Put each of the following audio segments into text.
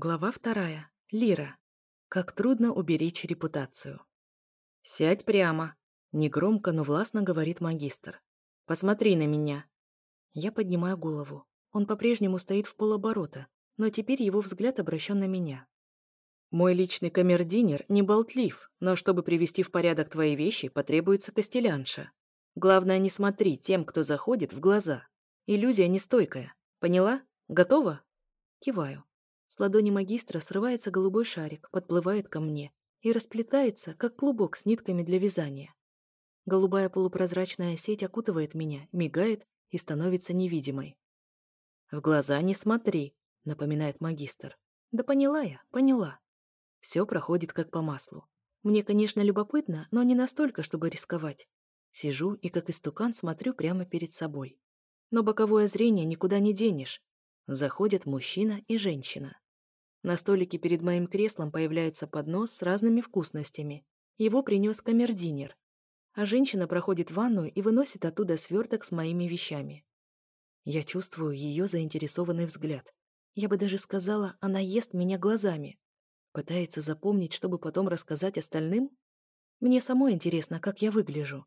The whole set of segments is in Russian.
Глава вторая. Лира. Как трудно уберечь репутацию. «Сядь прямо», — негромко, но властно говорит магистр. «Посмотри на меня». Я поднимаю голову. Он по-прежнему стоит в полоборота, но теперь его взгляд обращен на меня. «Мой личный камердинер не болтлив, но чтобы привести в порядок твои вещи, потребуется костелянша. Главное, не смотри тем, кто заходит, в глаза. Иллюзия нестойкая. Поняла? Готова?» Киваю. С ладони магистра срывается голубой шарик, подплывает ко мне и расплетается, как клубок с нитками для вязания. Голубая полупрозрачная сеть окутывает меня, мигает и становится невидимой. «В глаза не смотри», — напоминает магистр. «Да поняла я, поняла». Все проходит как по маслу. Мне, конечно, любопытно, но не настолько, чтобы рисковать. Сижу и, как истукан, смотрю прямо перед собой. Но боковое зрение никуда не денешь. Заходят мужчина и женщина. На столике перед моим креслом появляется поднос с разными вкусностями. Его принес камердинер. А женщина проходит ванную и выносит оттуда сверток с моими вещами. Я чувствую ее заинтересованный взгляд. Я бы даже сказала, она ест меня глазами. Пытается запомнить, чтобы потом рассказать остальным? Мне самой интересно, как я выгляжу.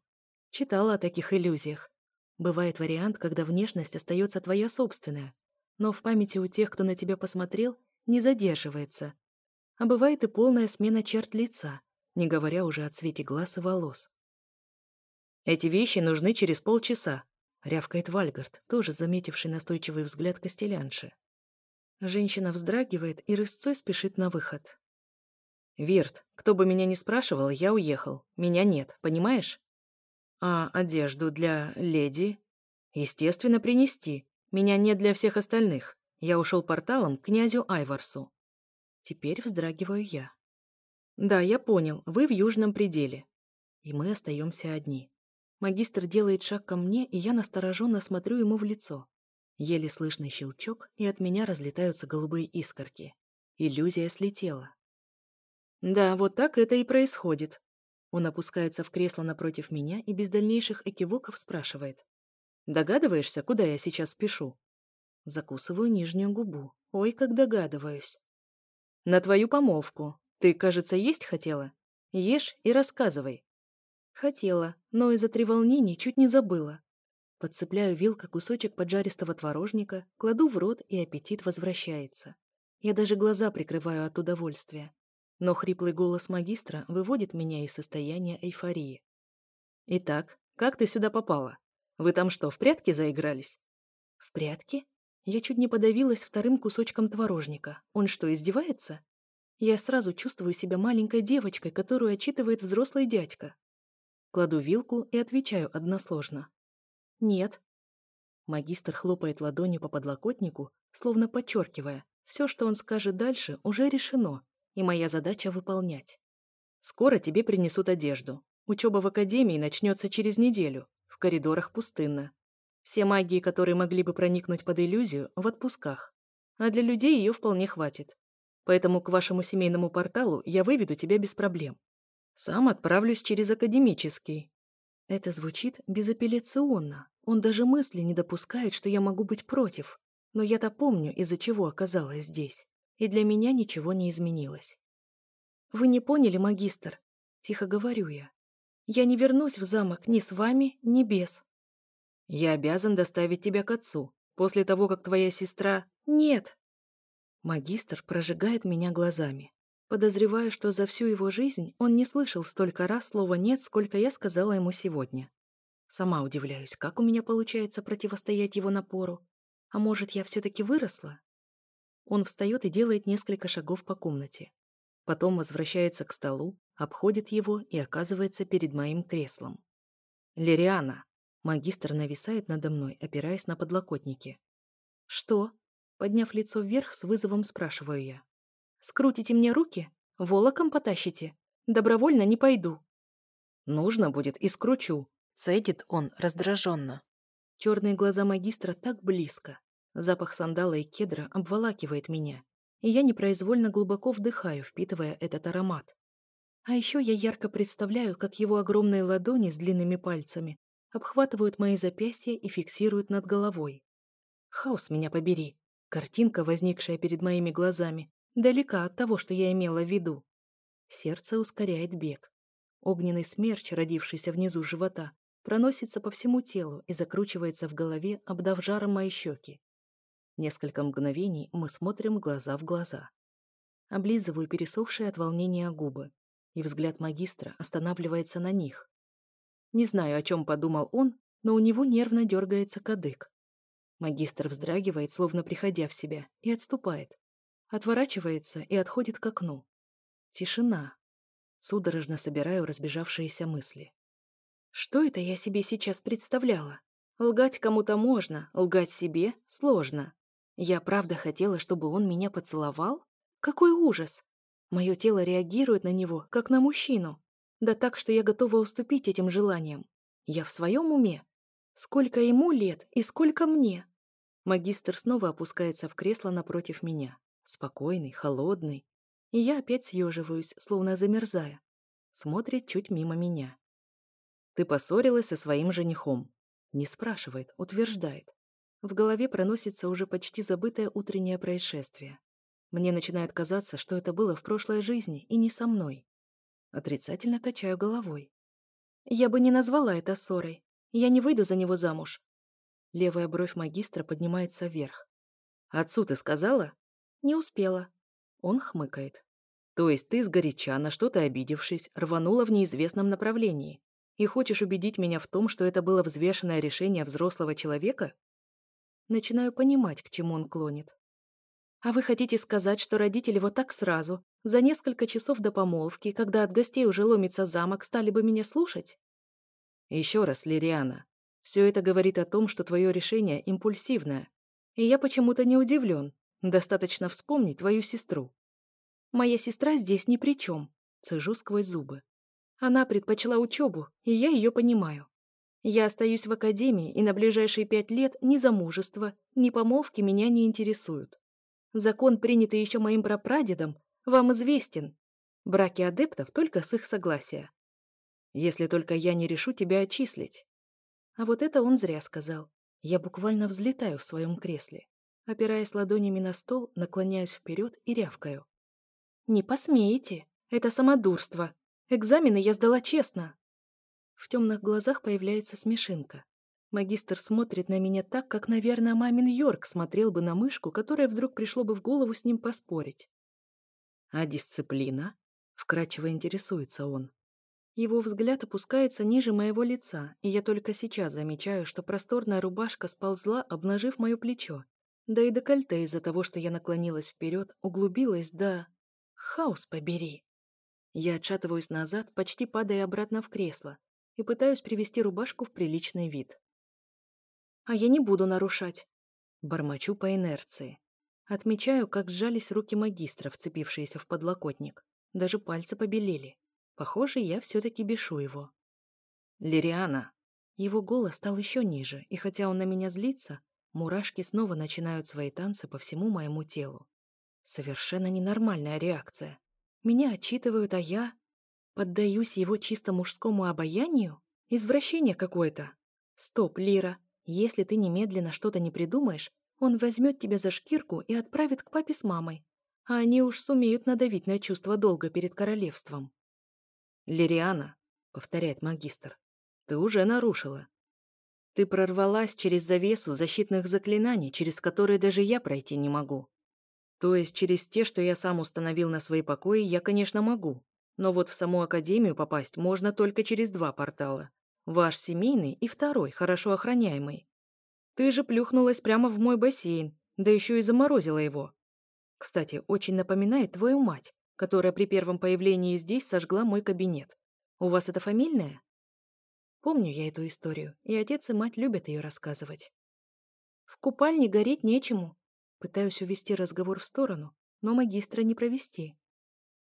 Читала о таких иллюзиях. Бывает вариант, когда внешность остается твоя собственная, но в памяти у тех, кто на тебя посмотрел, не задерживается. А бывает и полная смена черт лица, не говоря уже о цвете глаз и волос. «Эти вещи нужны через полчаса», — рявкает Вальгард, тоже заметивший настойчивый взгляд Костелянши. Женщина вздрагивает и рысцой спешит на выход. «Вирт, кто бы меня ни спрашивал, я уехал. Меня нет, понимаешь?» «А одежду для леди?» «Естественно, принести. Меня нет для всех остальных. Я ушел порталом к князю Айварсу. Теперь вздрагиваю я. Да, я понял, вы в южном пределе. И мы остаемся одни. Магистр делает шаг ко мне, и я настороженно смотрю ему в лицо. Еле слышный щелчок, и от меня разлетаются голубые искорки. Иллюзия слетела. Да, вот так это и происходит. Он опускается в кресло напротив меня и без дальнейших экивоков спрашивает. Догадываешься, куда я сейчас спешу? Закусываю нижнюю губу. Ой, как догадываюсь. На твою помолвку. Ты, кажется, есть хотела? Ешь и рассказывай. Хотела, но из-за треволнений чуть не забыла. Подцепляю вилкой кусочек поджаристого творожника, кладу в рот, и аппетит возвращается. Я даже глаза прикрываю от удовольствия. Но хриплый голос магистра выводит меня из состояния эйфории. «Итак, как ты сюда попала? Вы там что, в прятки заигрались?» «В прятки?» Я чуть не подавилась вторым кусочком творожника. Он что, издевается? Я сразу чувствую себя маленькой девочкой, которую отчитывает взрослый дядька. Кладу вилку и отвечаю односложно. «Нет». Магистр хлопает ладонью по подлокотнику, словно подчеркивая, все, что он скажет дальше, уже решено, и моя задача выполнять. «Скоро тебе принесут одежду. Учеба в академии начнется через неделю. Коридорах пустынно. Все магии, которые могли бы проникнуть под иллюзию, в отпусках. А для людей ее вполне хватит. Поэтому к вашему семейному порталу я выведу тебя без проблем. Сам отправлюсь через академический. Это звучит безапелляционно. Он даже мысли не допускает, что я могу быть против. Но я-то помню, из-за чего оказалась здесь. И для меня ничего не изменилось. «Вы не поняли, магистр?» Тихо говорю я. «Я не вернусь в замок ни с вами, ни без. Я обязан доставить тебя к отцу. После того, как твоя сестра... Нет!» Магистр прожигает меня глазами. Подозреваю, что за всю его жизнь он не слышал столько раз слова «нет», сколько я сказала ему сегодня. Сама удивляюсь, как у меня получается противостоять его напору. А может, я все-таки выросла? Он встает и делает несколько шагов по комнате. Потом возвращается к столу, обходит его и оказывается перед моим креслом. «Лириана, Магистр нависает надо мной, опираясь на подлокотники. «Что?» Подняв лицо вверх, с вызовом спрашиваю я. «Скрутите мне руки? Волоком потащите? Добровольно не пойду». «Нужно будет и скручу», — цедит он раздраженно. Черные глаза магистра так близко. Запах сандала и кедра обволакивает меня, и я непроизвольно глубоко вдыхаю, впитывая этот аромат. А еще я ярко представляю, как его огромные ладони с длинными пальцами обхватывают мои запястья и фиксируют над головой. Хаос меня побери. Картинка, возникшая перед моими глазами, Далека от того, что я имела в виду. Сердце ускоряет бег. Огненный смерч, родившийся внизу живота, проносится по всему телу и закручивается в голове, обдав жаром мои щеки. Несколько мгновений мы смотрим глаза в глаза. Облизываю пересохшие от волнения губы, и взгляд магистра останавливается на них. Не знаю, о чем подумал он, но у него нервно дергается кадык. Магистр вздрагивает, словно приходя в себя, и отступает. Отворачивается и отходит к окну. Тишина. Судорожно собираю разбежавшиеся мысли. Что это я себе сейчас представляла? Лгать кому-то можно, лгать себе сложно. Я правда хотела, чтобы он меня поцеловал? Какой ужас! Мое тело реагирует на него, как на мужчину. Да так, что я готова уступить этим желаниям. Я в своем уме? Сколько ему лет и сколько мне? Магистр снова опускается в кресло напротив меня. Спокойный, холодный. И я опять съеживаюсь, словно замерзая. Смотрит чуть мимо меня. Ты поссорилась со своим женихом. Не спрашивает, утверждает. В голове проносится уже почти забытое утреннее происшествие. Мне начинает казаться, что это было в прошлой жизни и не со мной. Отрицательно качаю головой. Я бы не назвала это ссорой. Я не выйду за него замуж. Левая бровь магистра поднимается вверх. «Отцу ты сказала?» «Не успела». Он хмыкает. «То есть ты сгоряча, на что-то обидевшись, рванула в неизвестном направлении, и хочешь убедить меня в том, что это было взвешенное решение взрослого человека? Начинаю понимать, к чему он клонит. А вы хотите сказать, что родители вот так сразу, за несколько часов до помолвки, когда от гостей уже ломится замок, стали бы меня слушать? Еще раз, Лириана, все это говорит о том, что твое решение импульсивное. И я почему-то не удивлен. Достаточно вспомнить твою сестру. Моя сестра здесь ни при чем. Цежу сквозь зубы. Она предпочла учебу, и я ее понимаю. Я остаюсь в академии, и на ближайшие пять лет ни замужество, ни помолвки меня не интересуют. Закон, принятый еще моим прапрадедом, вам известен. Браки адептов только с их согласия. Если только я не решу тебя отчислить. А вот это он зря сказал. Я буквально взлетаю в своем кресле. Опираясь ладонями на стол, наклоняюсь вперед и рявкаю. «Не посмеете! Это самодурство! Экзамены я сдала честно. В темных глазах появляется смешинка. Магистр смотрит на меня так, как, наверное, мамин Йорк смотрел бы на мышку, которая вдруг пришло бы в голову с ним поспорить. «А дисциплина?» — вкрадчиво интересуется он. Его взгляд опускается ниже моего лица, и я только сейчас замечаю, что просторная рубашка сползла, обнажив мое плечо. Да и декольте из-за того, что я наклонилась вперед, углубилась да... Хаос побери! Я отшатываюсь назад, почти падая обратно в кресло, и пытаюсь привести рубашку в приличный вид. «А я не буду нарушать», — бормочу по инерции. Отмечаю, как сжались руки магистра, вцепившиеся в подлокотник. Даже пальцы побелели. Похоже, я все-таки бешу его. «Лириана!» Его голос стал еще ниже, и хотя он на меня злится, мурашки снова начинают свои танцы по всему моему телу. Совершенно ненормальная реакция. Меня отчитывают, а я... Поддаюсь его чисто мужскому обаянию? Извращение какое-то. Стоп, Лира. Если ты немедленно что-то не придумаешь, он возьмет тебя за шкирку и отправит к папе с мамой. А они уж сумеют надавить на чувство долга перед королевством. «Лириана», — повторяет магистр, — «ты уже нарушила. Ты прорвалась через завесу защитных заклинаний, через которые даже я пройти не могу. То есть через те, что я сам установил на свои покои, я, конечно, могу. Но вот в саму Академию попасть можно только через два портала. Ваш семейный и второй, хорошо охраняемый. Ты же плюхнулась прямо в мой бассейн, да еще и заморозила его. Кстати, очень напоминает твою мать, которая при первом появлении здесь сожгла мой кабинет. У вас это фамильное? Помню я эту историю, и отец и мать любят ее рассказывать. В купальне гореть нечему, Пытаюсь увести разговор в сторону, но магистра не провести.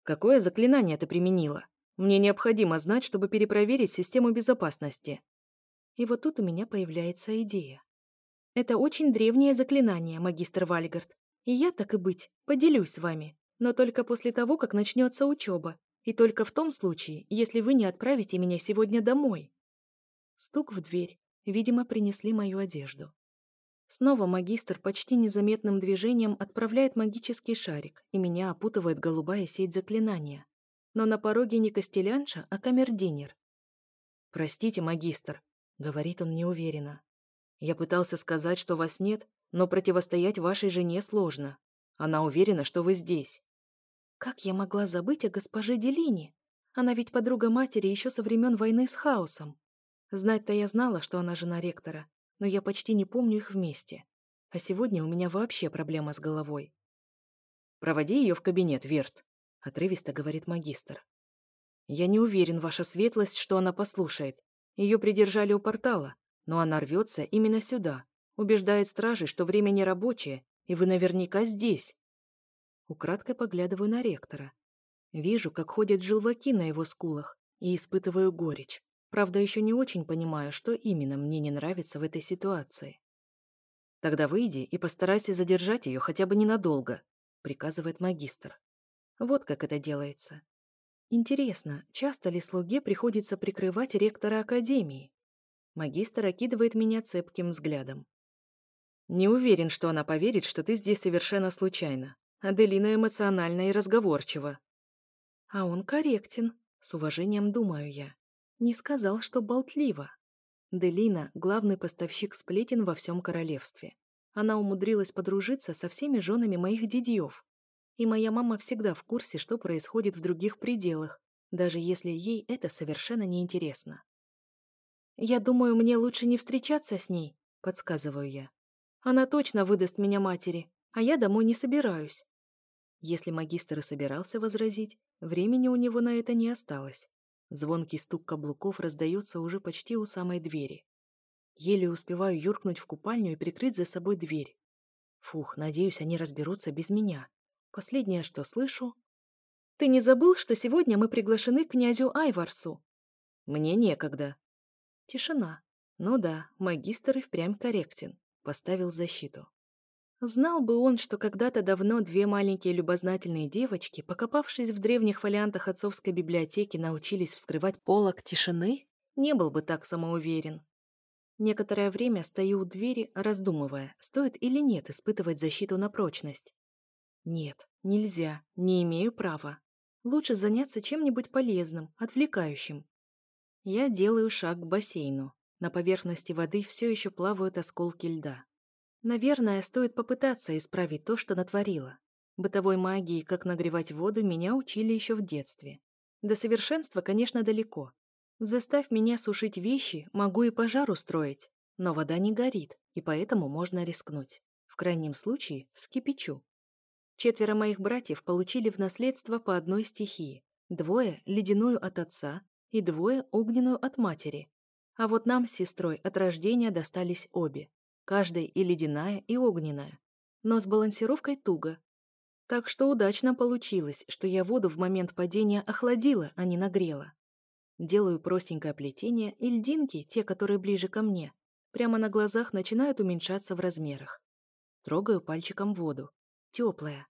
«Какое заклинание ты применила? Мне необходимо знать, чтобы перепроверить систему безопасности». И вот тут у меня появляется идея. Это очень древнее заклинание, магистр Вальгард. И я, так и быть, поделюсь с вами, но только после того, как начнется учеба, и только в том случае, если вы не отправите меня сегодня домой. Стук в дверь. Видимо, принесли мою одежду. Снова магистр почти незаметным движением отправляет магический шарик, и меня опутывает голубая сеть заклинания. Но на пороге не костелянша, а камердинер. «Простите, магистр», — говорит он неуверенно. «Я пытался сказать, что вас нет, но противостоять вашей жене сложно. Она уверена, что вы здесь». Как я могла забыть о госпоже Делине? Она ведь подруга матери еще со времен войны с хаосом. Знать-то я знала, что она жена ректора, но я почти не помню их вместе. А сегодня у меня вообще проблема с головой. «Проводи ее в кабинет, Верт», — отрывисто говорит магистр. «Я не уверен, ваша светлость, что она послушает. Ее придержали у портала, но она рвется именно сюда, убеждает стражей, что время не рабочее, и вы наверняка здесь». Украдкой поглядываю на ректора. Вижу, как ходят желваки на его скулах, и испытываю горечь. Правда, еще не очень понимаю, что именно мне не нравится в этой ситуации. «Тогда выйди и постарайся задержать ее хотя бы ненадолго», — приказывает магистр. Вот как это делается. Интересно, часто ли слуге приходится прикрывать ректора Академии? Магистр окидывает меня цепким взглядом. Не уверен, что она поверит, что ты здесь совершенно случайно. Аделина эмоциональна и разговорчива. А он корректен, с уважением думаю я. Не сказал, что болтливо. Делина – главный поставщик сплетен во всем королевстве. Она умудрилась подружиться со всеми женами моих дядьев. И моя мама всегда в курсе, что происходит в других пределах, даже если ей это совершенно неинтересно. «Я думаю, мне лучше не встречаться с ней», – подсказываю я. «Она точно выдаст меня матери, а я домой не собираюсь». Если магистр и собирался возразить, времени у него на это не осталось. Звонкий стук каблуков раздается уже почти у самой двери. Еле успеваю юркнуть в купальню и прикрыть за собой дверь. Фух, надеюсь, они разберутся без меня. Последнее, что слышу... «Ты не забыл, что сегодня мы приглашены к князю Айварсу?» «Мне некогда». Тишина. Ну да, магистр и впрямь корректен. Поставил защиту. Знал бы он, что когда-то давно две маленькие любознательные девочки, покопавшись в древних фолиантах отцовской библиотеки, научились вскрывать полок тишины, не был бы так самоуверен. Некоторое время стою у двери, раздумывая, стоит или нет испытывать защиту на прочность. Нет, нельзя, не имею права. Лучше заняться чем-нибудь полезным, отвлекающим. Я делаю шаг к бассейну. На поверхности воды все еще плавают осколки льда. Наверное, стоит попытаться исправить то, что натворила. Бытовой магии, как нагревать воду, меня учили еще в детстве. До совершенства, конечно, далеко. Заставь меня сушить вещи, могу и пожар устроить. Но вода не горит, и поэтому можно рискнуть. В крайнем случае, вскипячу. Четверо моих братьев получили в наследство по одной стихии. Двое – ледяную от отца, и двое – огненную от матери. А вот нам с сестрой от рождения достались обе каждой и ледяная, и огненная, но с балансировкой туго. Так что удачно получилось, что я воду в момент падения охладила, а не нагрела. Делаю простенькое плетение, и льдинки, те, которые ближе ко мне, прямо на глазах начинают уменьшаться в размерах. Трогаю пальчиком воду. Теплая.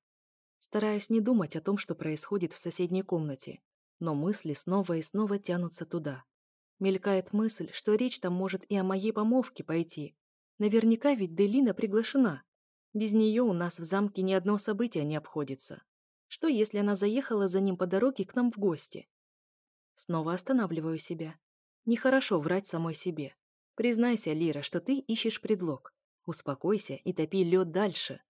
Стараюсь не думать о том, что происходит в соседней комнате, но мысли снова и снова тянутся туда. Мелькает мысль, что речь там может и о моей помолвке пойти, Наверняка ведь Делина приглашена. Без нее у нас в замке ни одно событие не обходится. Что, если она заехала за ним по дороге к нам в гости? Снова останавливаю себя. Нехорошо врать самой себе. Признайся, Лира, что ты ищешь предлог. Успокойся и топи лед дальше.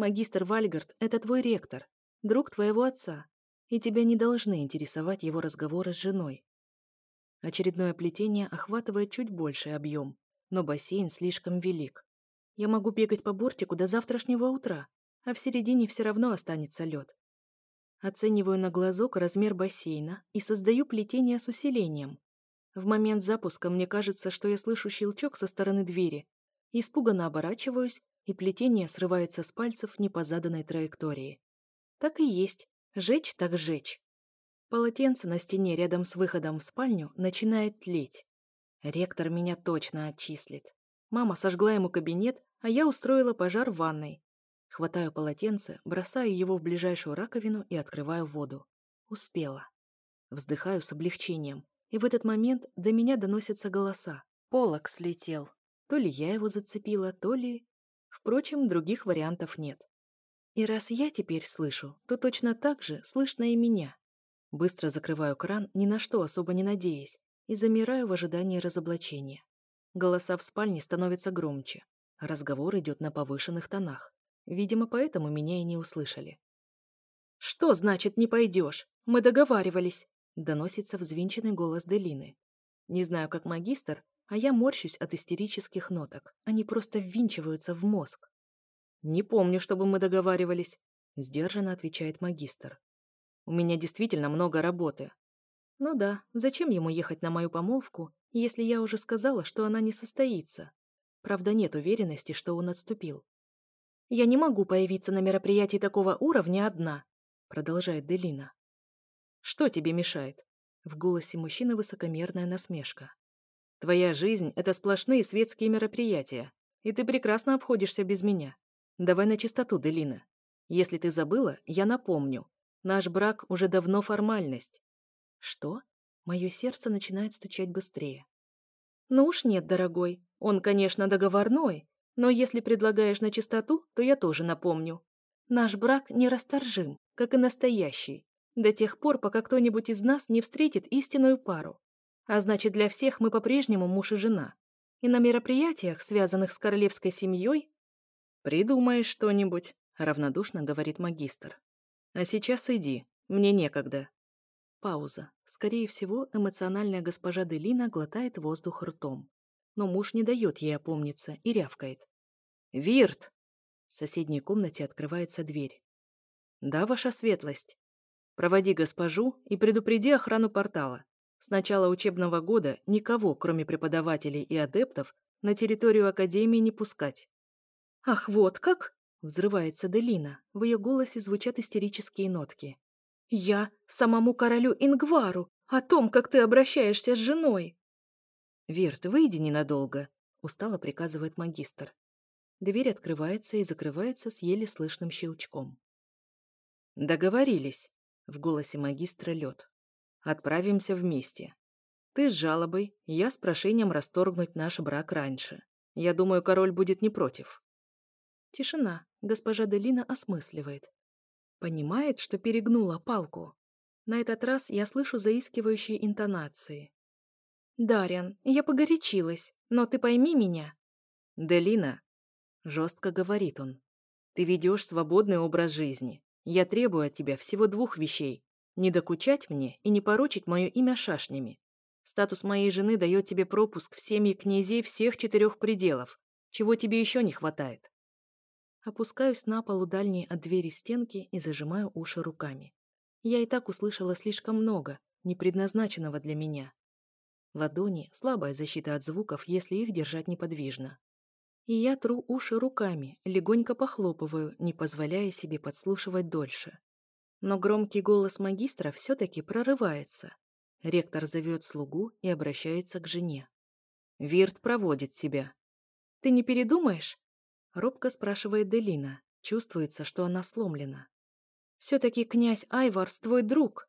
Магистр Вальгард — это твой ректор, друг твоего отца, и тебя не должны интересовать его разговоры с женой. Очередное плетение охватывает чуть больший объем, но бассейн слишком велик. Я могу бегать по бортику до завтрашнего утра, а в середине все равно останется лед. Оцениваю на глазок размер бассейна и создаю плетение с усилением. В момент запуска мне кажется, что я слышу щелчок со стороны двери. Испуганно оборачиваюсь, и плетение срывается с пальцев не по заданной траектории. Так и есть. Жечь так жечь. Полотенце на стене рядом с выходом в спальню начинает тлеть. Ректор меня точно отчислит. Мама сожгла ему кабинет, а я устроила пожар в ванной. Хватаю полотенце, бросаю его в ближайшую раковину и открываю воду. Успела. Вздыхаю с облегчением, и в этот момент до меня доносятся голоса. Полок слетел. То ли я его зацепила, то ли... Впрочем, других вариантов нет. И раз я теперь слышу, то точно так же слышно и меня. Быстро закрываю кран, ни на что особо не надеясь, и замираю в ожидании разоблачения. Голоса в спальне становятся громче. Разговор идет на повышенных тонах. Видимо, поэтому меня и не услышали. «Что значит не пойдешь? Мы договаривались!» Доносится взвинченный голос Делины. Не знаю, как магистр, а я морщусь от истерических ноток. Они просто ввинчиваются в мозг. «Не помню, чтобы мы договаривались», — сдержанно отвечает магистр. «У меня действительно много работы». «Ну да, зачем ему ехать на мою помолвку, если я уже сказала, что она не состоится? Правда, нет уверенности, что он отступил. «Я не могу появиться на мероприятии такого уровня одна», — продолжает Делина. «Что тебе мешает?» В голосе мужчины высокомерная насмешка. «Твоя жизнь — это сплошные светские мероприятия, и ты прекрасно обходишься без меня. Давай на чистоту, Делина. Если ты забыла, я напомню. Наш брак уже давно формальность. Что? Мое сердце начинает стучать быстрее. Ну уж нет, дорогой. Он, конечно, договорной, но если предлагаешь на чистоту, то я тоже напомню. Наш брак нерасторжим, как и настоящий, до тех пор, пока кто-нибудь из нас не встретит истинную пару. А значит, для всех мы по-прежнему муж и жена. И на мероприятиях, связанных с королевской семьей, «Придумаешь что-нибудь», — равнодушно говорит магистр. «А сейчас иди, мне некогда». Пауза. Скорее всего, эмоциональная госпожа Делина глотает воздух ртом. Но муж не дает ей опомниться и рявкает. «Вирт!» В соседней комнате открывается дверь. «Да, ваша светлость. Проводи госпожу и предупреди охрану портала. С начала учебного года никого, кроме преподавателей и адептов, на территорию Академии не пускать. «Ах, вот как!» — взрывается Делина. В ее голосе звучат истерические нотки. «Я самому королю Ингвару о том, как ты обращаешься с женой!» «Вирт, выйди ненадолго», — устало приказывает магистр. Дверь открывается и закрывается с еле слышным щелчком. «Договорились», — в голосе магистра лед. «Отправимся вместе. Ты с жалобой, я с прошением расторгнуть наш брак раньше. Я думаю, король будет не против». Тишина. Госпожа Делина осмысливает. Понимает, что перегнула палку. На этот раз я слышу заискивающие интонации. «Дарьян, я погорячилась, но ты пойми меня». «Делина», — жестко говорит он, — «ты ведешь свободный образ жизни. Я требую от тебя всего двух вещей. Не докучать мне и не порочить мое имя шашнями. Статус моей жены дает тебе пропуск в семьи князей всех четырех пределов. Чего тебе еще не хватает?» Опускаюсь на пол у дальней от двери стенки и зажимаю уши руками. Я и так услышала слишком много, не предназначенного для меня. Ладони – слабая защита от звуков, если их держать неподвижно. И я тру уши руками, легонько похлопываю, не позволяя себе подслушивать дольше. Но громкий голос магистра все-таки прорывается. Ректор зовет слугу и обращается к жене. «Вирт проводит тебя». «Ты не передумаешь?» Робко спрашивает Делина. Чувствуется, что она сломлена. «Все-таки князь Айварс твой друг».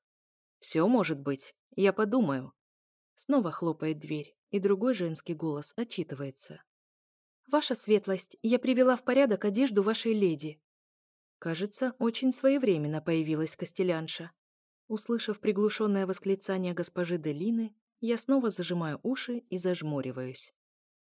«Все может быть. Я подумаю». Снова хлопает дверь, и другой женский голос отчитывается. «Ваша светлость, я привела в порядок одежду вашей леди». Кажется, очень своевременно появилась Костелянша. Услышав приглушенное восклицание госпожи Делины, я снова зажимаю уши и зажмуриваюсь.